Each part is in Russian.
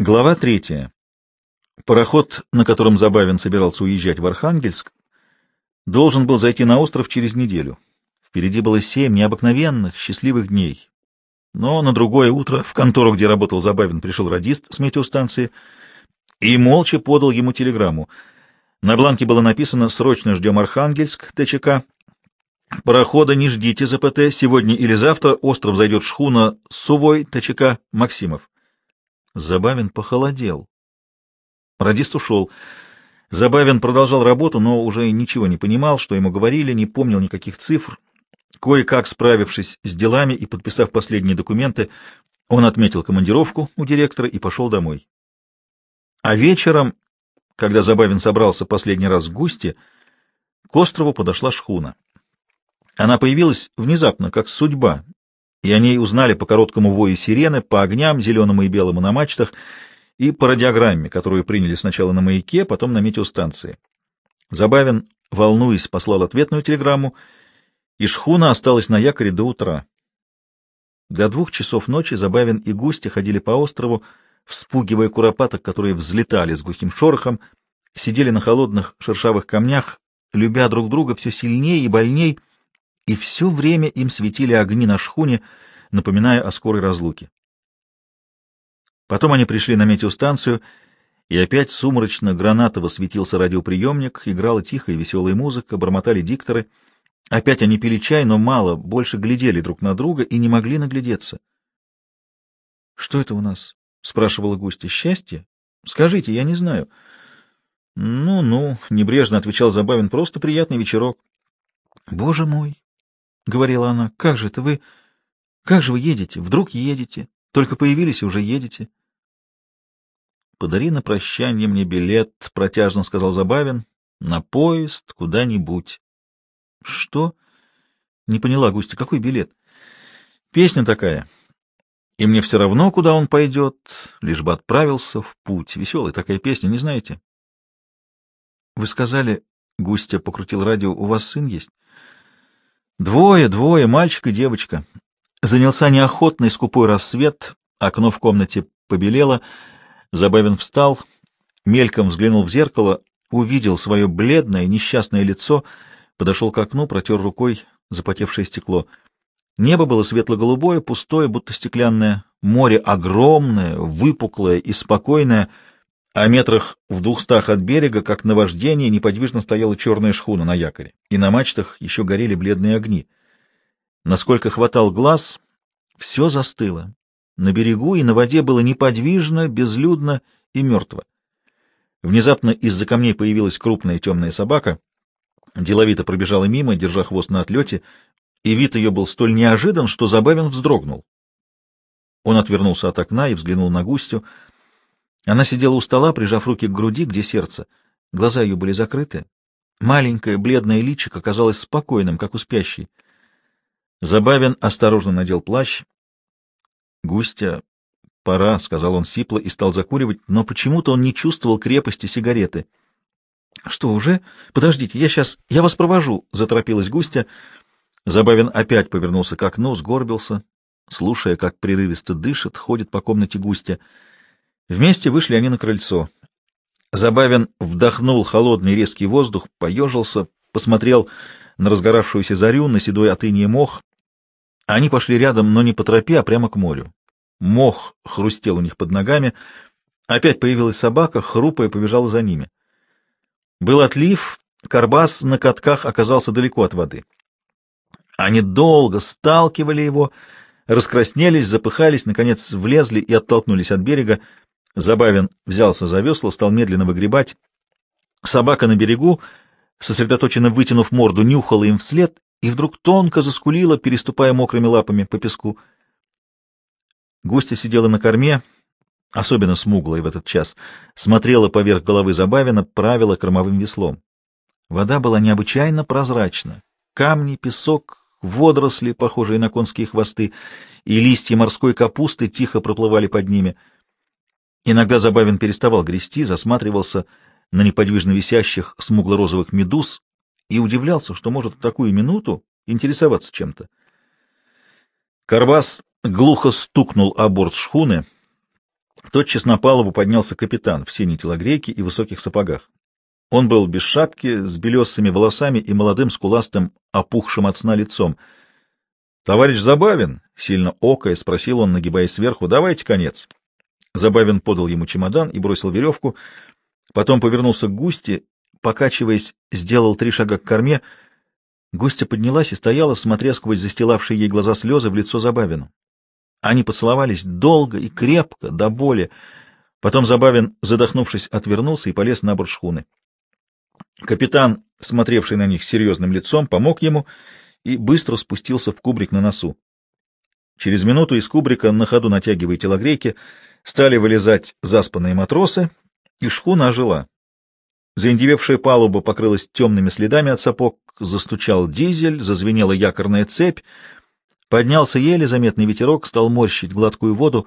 Глава третья. Пароход, на котором Забавин собирался уезжать в Архангельск, должен был зайти на остров через неделю. Впереди было семь необыкновенных, счастливых дней. Но на другое утро в контору, где работал Забавин, пришел радист с метеостанции и молча подал ему телеграмму. На бланке было написано «Срочно ждем Архангельск, ТЧК». Парохода не ждите ЗПТ, сегодня или завтра остров зайдет шхуна Сувой, ТЧК, Максимов. Забавин похолодел. Радист ушел. Забавин продолжал работу, но уже ничего не понимал, что ему говорили, не помнил никаких цифр. Кое-как справившись с делами и подписав последние документы, он отметил командировку у директора и пошел домой. А вечером, когда Забавин собрался последний раз в гости, к острову подошла шхуна. Она появилась внезапно, как судьба, и о ней узнали по короткому вою сирены, по огням, зеленому и белому на мачтах, и по радиограмме, которую приняли сначала на маяке, потом на метеостанции. Забавин, волнуясь, послал ответную телеграмму, и шхуна осталась на якоре до утра. До двух часов ночи Забавин и Густя ходили по острову, вспугивая куропаток, которые взлетали с глухим шорохом, сидели на холодных шершавых камнях, любя друг друга все сильнее и больней, и все время им светили огни на шхуне, напоминая о скорой разлуке. Потом они пришли на метеостанцию, и опять сумрачно гранатово светился радиоприемник, играла тихая веселая музыка, бормотали дикторы. Опять они пили чай, но мало, больше глядели друг на друга и не могли наглядеться. — Что это у нас? — спрашивала гостья. — Счастье? Скажите, я не знаю. «Ну — Ну-ну, — небрежно отвечал Забавин, — просто приятный вечерок. — Боже мой! — говорила она. — Как же это вы... Как же вы едете? Вдруг едете? Только появились и уже едете. — Подари на прощание мне билет, — протяжно сказал Забавин, — на поезд куда-нибудь. — Что? — не поняла Густя. — Какой билет? — Песня такая. И мне все равно, куда он пойдет, лишь бы отправился в путь. Веселая такая песня, не знаете? — Вы сказали, — Густя покрутил радио, — у вас сын есть? Двое, двое, мальчик и девочка. Занялся неохотный скупой рассвет, окно в комнате побелело. Забавин встал, мельком взглянул в зеркало, увидел свое бледное, несчастное лицо, подошел к окну, протер рукой запотевшее стекло. Небо было светло-голубое, пустое, будто стеклянное, море огромное, выпуклое и спокойное — а метрах в двухстах от берега, как на вождение, неподвижно стояла черная шхуна на якоре, и на мачтах еще горели бледные огни. Насколько хватал глаз, все застыло. На берегу и на воде было неподвижно, безлюдно и мертво. Внезапно из-за камней появилась крупная темная собака, деловито пробежала мимо, держа хвост на отлете, и вид ее был столь неожидан, что Забавин вздрогнул. Он отвернулся от окна и взглянул на густю — она сидела у стола, прижав руки к груди, где сердце. Глаза ее были закрыты. Маленькое бледное личико казалось спокойным, как у спящей. Забавин осторожно надел плащ. — Густя, пора, — сказал он сипло и стал закуривать, но почему-то он не чувствовал крепости сигареты. — Что, уже? Подождите, я сейчас... Я вас провожу, — заторопилась Густя. Забавин опять повернулся к окну, сгорбился, слушая, как прерывисто дышит, ходит по комнате Густя. Вместе вышли они на крыльцо. Забавин вдохнул холодный резкий воздух, поежился, посмотрел на разгоравшуюся зарю, на седой от мох. Они пошли рядом, но не по тропе, а прямо к морю. Мох хрустел у них под ногами. Опять появилась собака, хрупая побежала за ними. Был отлив, карбас на катках оказался далеко от воды. Они долго сталкивали его, раскраснелись, запыхались, наконец влезли и оттолкнулись от берега. Забавин взялся за весло, стал медленно выгребать. Собака на берегу, сосредоточенно вытянув морду, нюхала им вслед и вдруг тонко заскулила, переступая мокрыми лапами по песку. Гостья сидела на корме, особенно смуглая в этот час, смотрела поверх головы Забавина, правила кормовым веслом. Вода была необычайно прозрачна. Камни, песок, водоросли, похожие на конские хвосты, и листья морской капусты тихо проплывали под ними — Иногда Забавин переставал грести, засматривался на неподвижно висящих смугло-розовых медуз и удивлялся, что может в такую минуту интересоваться чем-то. Карбас глухо стукнул о борт шхуны. Тотчас на палубу поднялся капитан в синей телогрейке и высоких сапогах. Он был без шапки, с белесыми волосами и молодым скуластым, опухшим от сна лицом. — Товарищ Забавин, — сильно окая, спросил он, нагибаясь сверху, — давайте конец. Забавин подал ему чемодан и бросил веревку, потом повернулся к Густе, покачиваясь, сделал три шага к корме. Густя поднялась и стояла, смотря сквозь застилавшие ей глаза слезы в лицо Забавину. Они поцеловались долго и крепко, до боли. Потом Забавин, задохнувшись, отвернулся и полез на борт шхуны. Капитан, смотревший на них серьезным лицом, помог ему и быстро спустился в кубрик на носу. Через минуту из кубрика, на ходу натягивая телогрейки, стали вылезать заспанные матросы, и шхуна ожила. Заиндевевшая палуба покрылась темными следами от сапог, застучал дизель, зазвенела якорная цепь, поднялся еле заметный ветерок, стал морщить гладкую воду.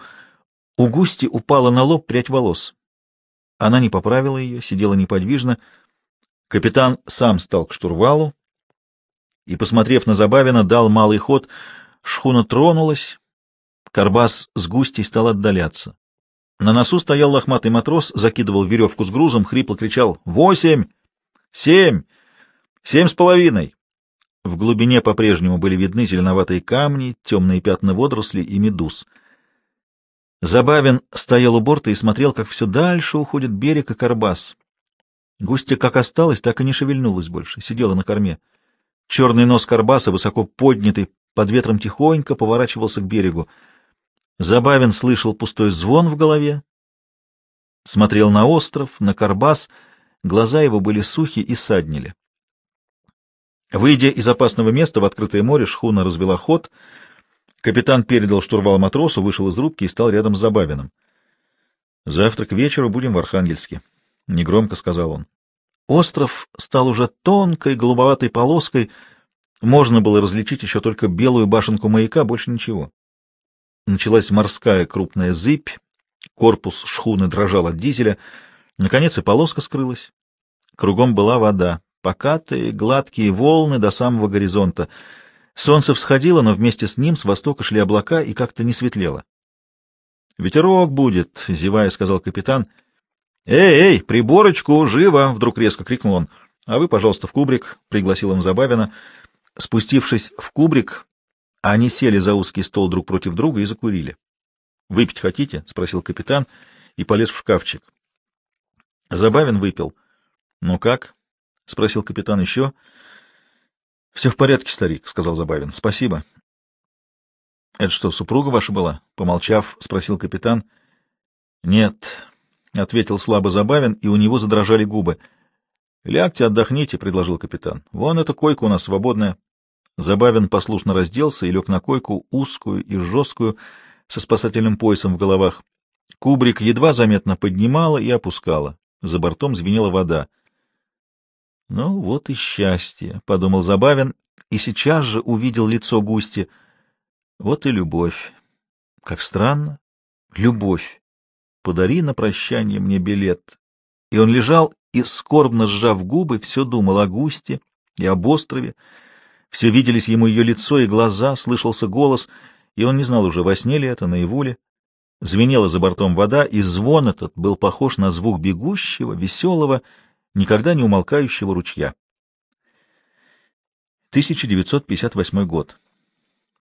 У Густи упала на лоб прядь волос. Она не поправила ее, сидела неподвижно, — Капитан сам стал к штурвалу и, посмотрев на Забавина, дал малый ход. Шхуна тронулась, Карбас с густей стал отдаляться. На носу стоял лохматый матрос, закидывал веревку с грузом, хрипло кричал «Восемь! Семь! Семь с половиной!» В глубине по-прежнему были видны зеленоватые камни, темные пятна водорослей и медуз. Забавин стоял у борта и смотрел, как все дальше уходит берег и Карбас. Густья как осталась, так и не шевельнулась больше, сидела на корме. Черный нос карбаса, высоко поднятый, под ветром тихонько поворачивался к берегу. Забавин слышал пустой звон в голове, смотрел на остров, на карбас, глаза его были сухи и саднили. Выйдя из опасного места в открытое море, шхуна развела ход. Капитан передал штурвал матросу, вышел из рубки и стал рядом с Забавиным. — Завтра к вечеру будем в Архангельске, — негромко сказал он. Остров стал уже тонкой голубоватой полоской, можно было различить еще только белую башенку маяка, больше ничего. Началась морская крупная зыбь, корпус шхуны дрожал от дизеля, наконец и полоска скрылась. Кругом была вода, покатые, гладкие волны до самого горизонта. Солнце всходило, но вместе с ним с востока шли облака и как-то не светлело. — Ветерок будет, — зевая, сказал капитан. «Эй, эй, приборочку, живо!» — вдруг резко крикнул он. «А вы, пожалуйста, в кубрик», — пригласил он Забавина. Спустившись в кубрик, они сели за узкий стол друг против друга и закурили. «Выпить хотите?» — спросил капитан и полез в шкафчик. Забавин выпил. «Ну как?» — спросил капитан еще. «Все в порядке, старик», — сказал Забавин. «Спасибо». «Это что, супруга ваша была?» — помолчав, спросил капитан. «Нет, — ответил слабо Забавин, и у него задрожали губы. — Лягте, отдохните, — предложил капитан. — Вон эта койка у нас свободная. Забавин послушно разделся и лег на койку, узкую и жесткую, со спасательным поясом в головах. Кубрик едва заметно поднимала и опускала. За бортом звенела вода. — Ну, вот и счастье, — подумал Забавин, и сейчас же увидел лицо Густи. Вот и любовь. Как странно. Любовь подари на прощание мне билет. И он лежал и, скорбно сжав губы, все думал о Густе и об острове. Все виделись ему ее лицо и глаза, слышался голос, и он не знал уже, во сне ли это, наяву ли. Звенела за бортом вода, и звон этот был похож на звук бегущего, веселого, никогда не умолкающего ручья. 1958 год.